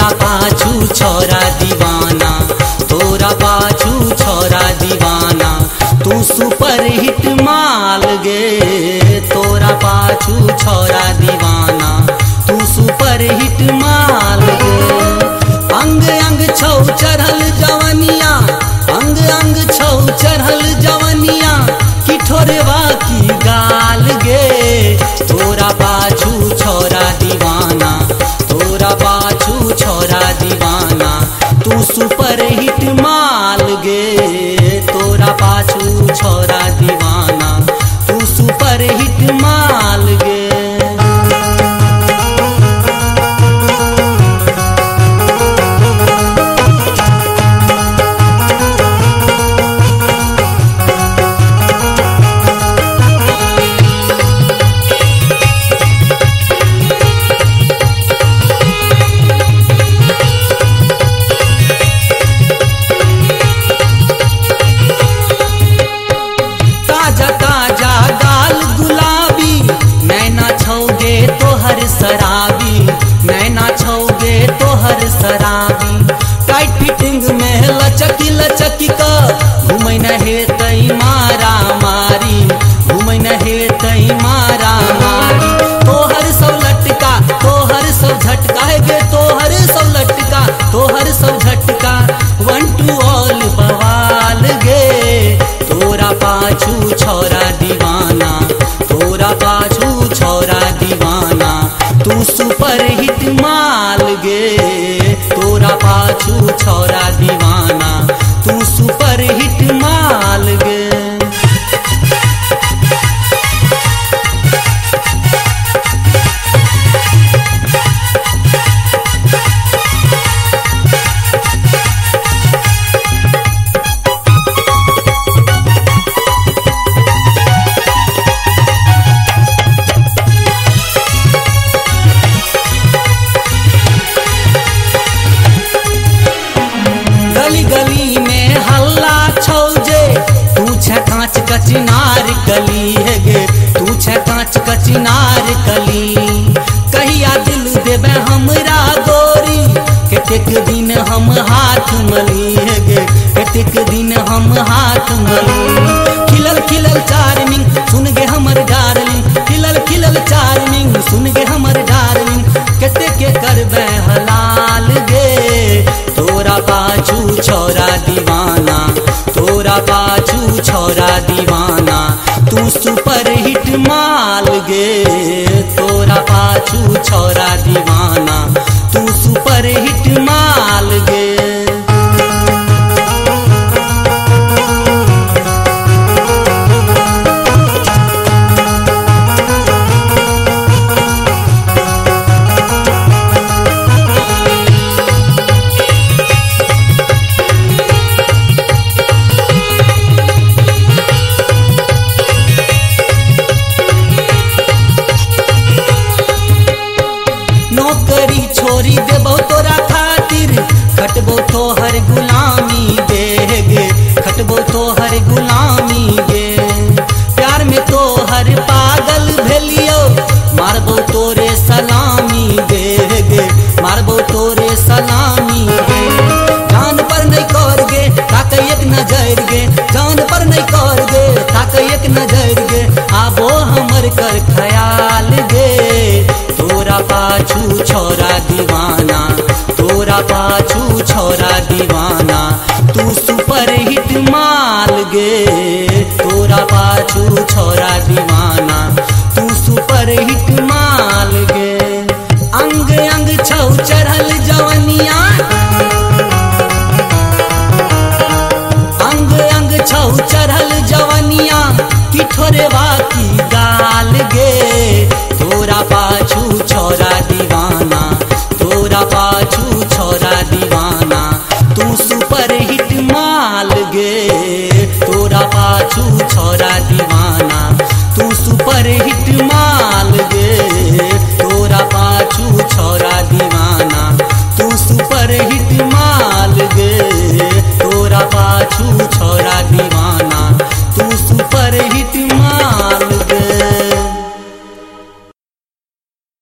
छोरा दीवाना, तोरा पाछू छोरा दीवाना, तू सुपर हिट माल गे। तोरा पाछू छोरा दीवाना, तू सुपर हिट माल गे। अंग अंग छौ चढ़ल जवनिया, अंग अंग छौ चढ़ल जवनिया पाछू छोरा कांच कचिनार कली है गे। तू छ कांच कचिनार कली। कहिया दिल देबे हमरा गोरी। कतेक दिन हम हाथ मली है गे। कतेक दिन हम हाथ मली। खिलल खिलल चार्मिंग सुन गे हमर छोरा दीवाना तू सुपर हिट माल गे। तोरा पाछू छोरा दीवाना गुलामी गे। प्यार में तोहर पागल भेलियो, मारबो तोरे सलामी गे गे। मारबो तोरे सलामी गे। जान पर नहीं कर गे, ताक एक नज़र गे। जान पर नहीं कर गे, ताक एक नज़र गे। आबो हमर कर ख्याल गे। तोरा पाछू छोरा दीवाना, तोरा पाछू छोरा दीवाना। तू सुपर हिट गे तोरा पाछू छोरा दीवाना, तू सुपर हिट माल गे अंग अंग छौ चढ़ल जवनिया छु छोरा दीवाना, तू सुपर हिट माल गे तोरा पाछू छोरा दीवाना, तू सुपर हिट माल गे तोरा पाछू छोरा दीवाना।